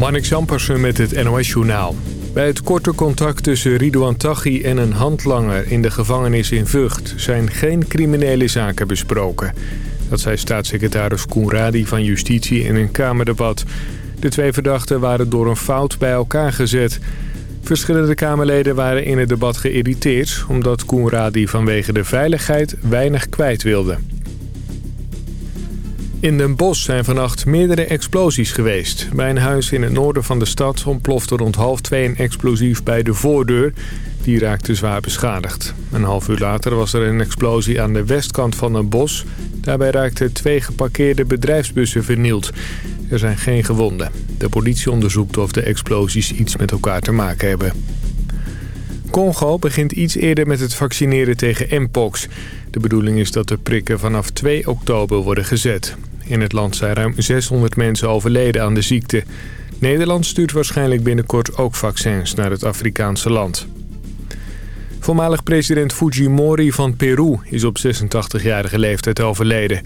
Marnik Zampersen met het NOS-journaal. Bij het korte contact tussen Ridouan Taghi en een handlanger in de gevangenis in Vught... zijn geen criminele zaken besproken. Dat zei staatssecretaris Koenradi van Justitie in een Kamerdebat. De twee verdachten waren door een fout bij elkaar gezet. Verschillende Kamerleden waren in het debat geïrriteerd... omdat Koenradi vanwege de veiligheid weinig kwijt wilde. In Den Bosch zijn vannacht meerdere explosies geweest. Bij een huis in het noorden van de stad ontplofte rond half twee een explosief bij de voordeur. Die raakte zwaar beschadigd. Een half uur later was er een explosie aan de westkant van Den Bosch. Daarbij raakten twee geparkeerde bedrijfsbussen vernield. Er zijn geen gewonden. De politie onderzoekt of de explosies iets met elkaar te maken hebben. Congo begint iets eerder met het vaccineren tegen mpox. De bedoeling is dat de prikken vanaf 2 oktober worden gezet. In het land zijn ruim 600 mensen overleden aan de ziekte. Nederland stuurt waarschijnlijk binnenkort ook vaccins naar het Afrikaanse land. Voormalig president Fujimori van Peru is op 86-jarige leeftijd overleden.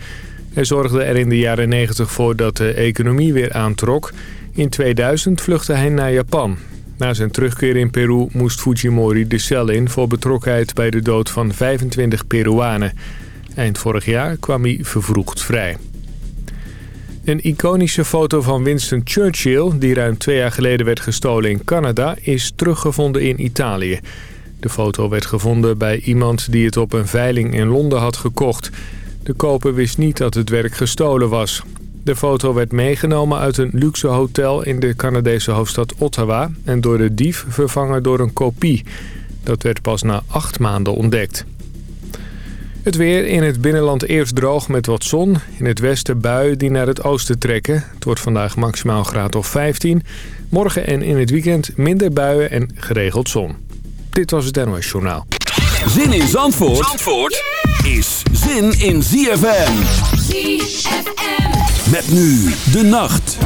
Hij zorgde er in de jaren 90 voor dat de economie weer aantrok. In 2000 vluchtte hij naar Japan. Na zijn terugkeer in Peru moest Fujimori de cel in... voor betrokkenheid bij de dood van 25 Peruanen. Eind vorig jaar kwam hij vervroegd vrij. Een iconische foto van Winston Churchill, die ruim twee jaar geleden werd gestolen in Canada, is teruggevonden in Italië. De foto werd gevonden bij iemand die het op een veiling in Londen had gekocht. De koper wist niet dat het werk gestolen was. De foto werd meegenomen uit een luxe hotel in de Canadese hoofdstad Ottawa... en door de dief vervangen door een kopie. Dat werd pas na acht maanden ontdekt. Het weer in het binnenland eerst droog met wat zon. In het westen buien die naar het oosten trekken. Het wordt vandaag maximaal graad of 15. Morgen en in het weekend minder buien en geregeld zon. Dit was het NOS Journaal. Zin in Zandvoort, Zandvoort is zin in ZFM. ZFM. Met nu de nacht.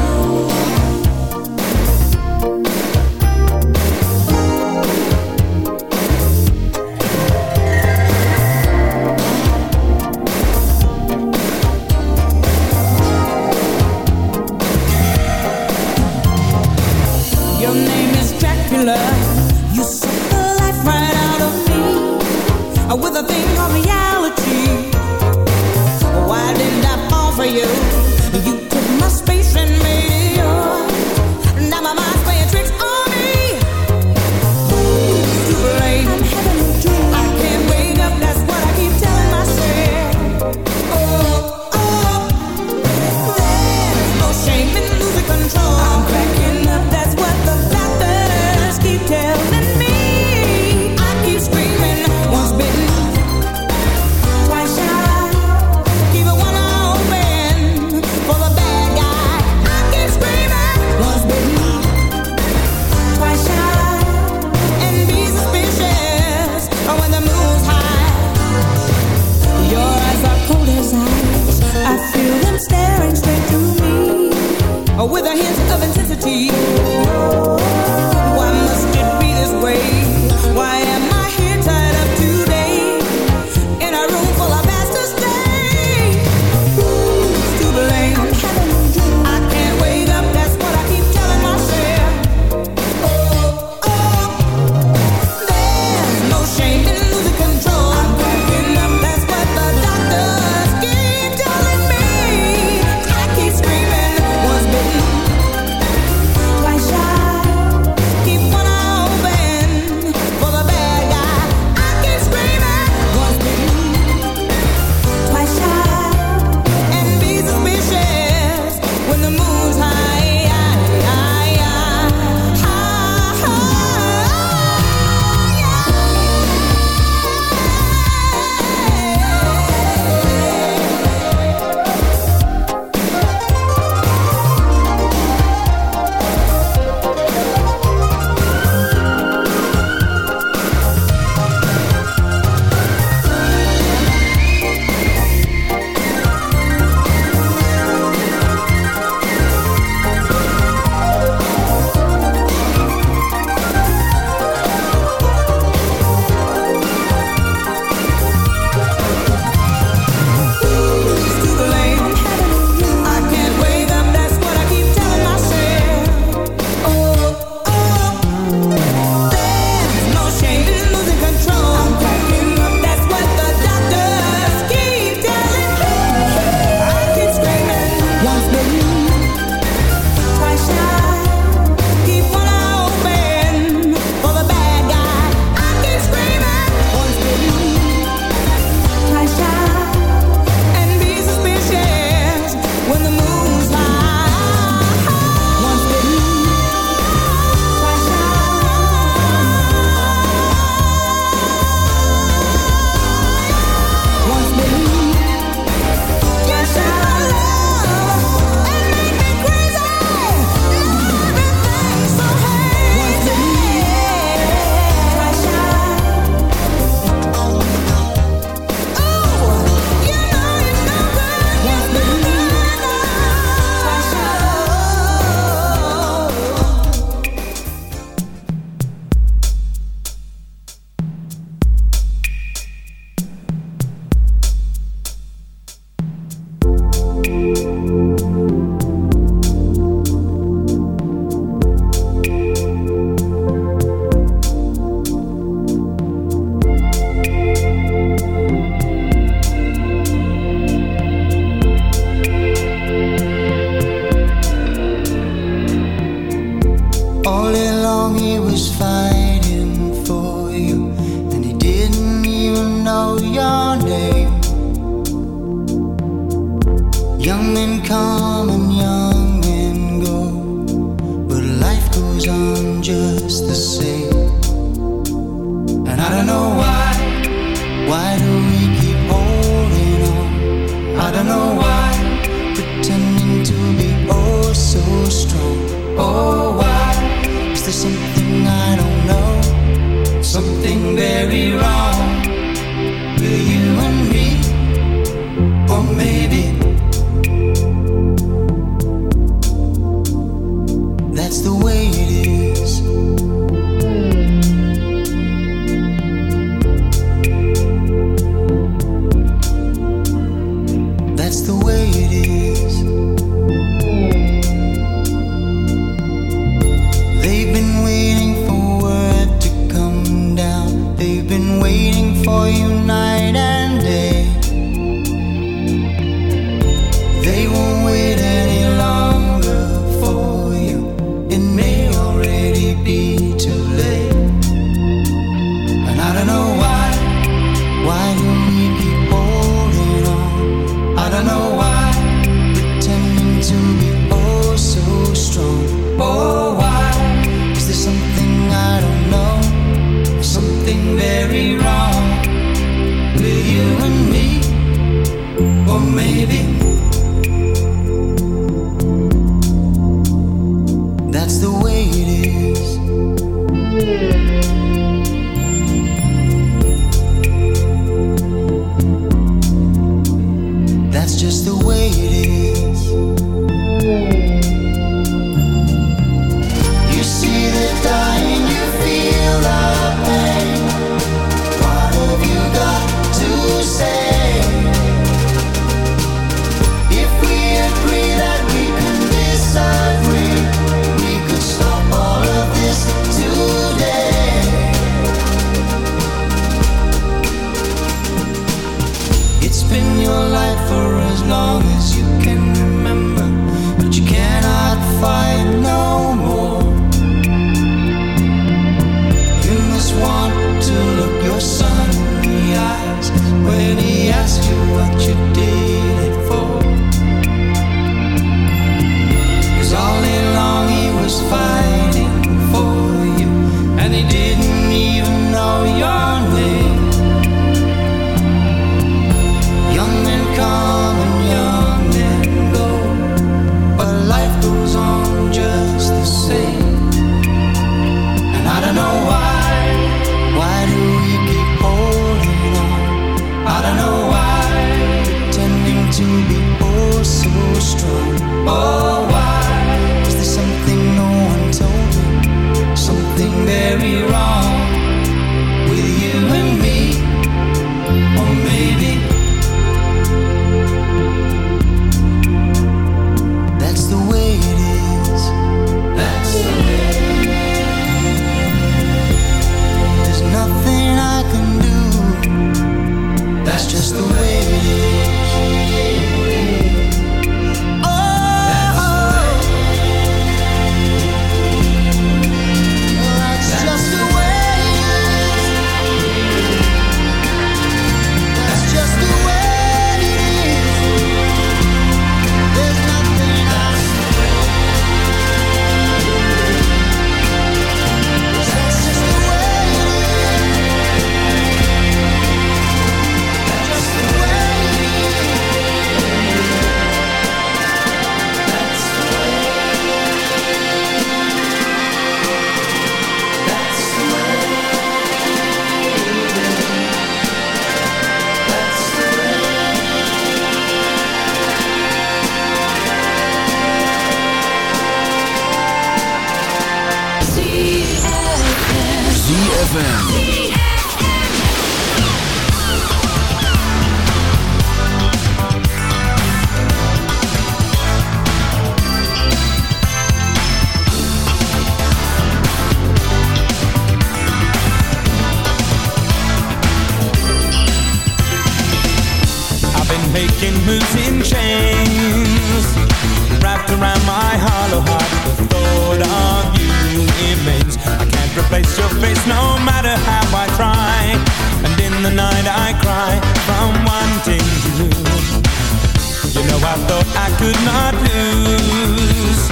I could not lose.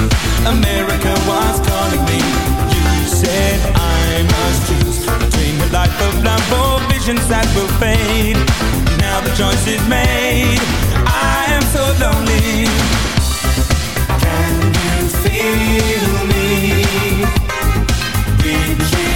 America was calling me. You said I must choose between a life of visions that will fade. Now the choice is made. I am so lonely. Can you feel me? Reaching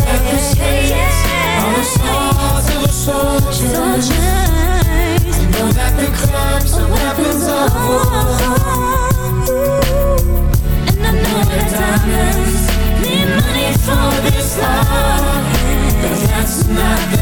Not the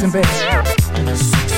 I'm dancing,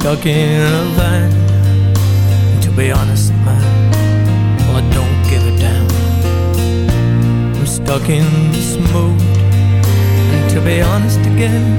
Stuck in a van. To be honest, man, well, I don't give a damn. I'm stuck in this mood. And to be honest again,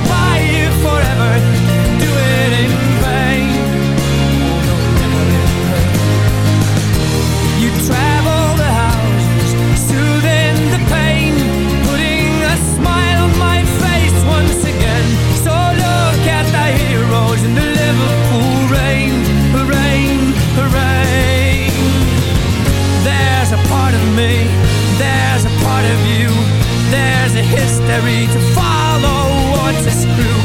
me, there's a part of you, there's a history to follow or to screw.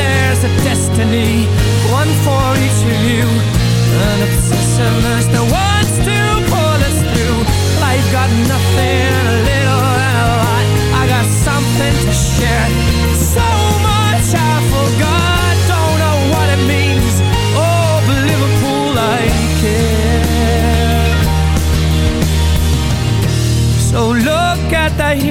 There's a destiny, one for each of you, an obsessiveness that wants to pull us through. Life got nothing, a little and a lot. I got something to share.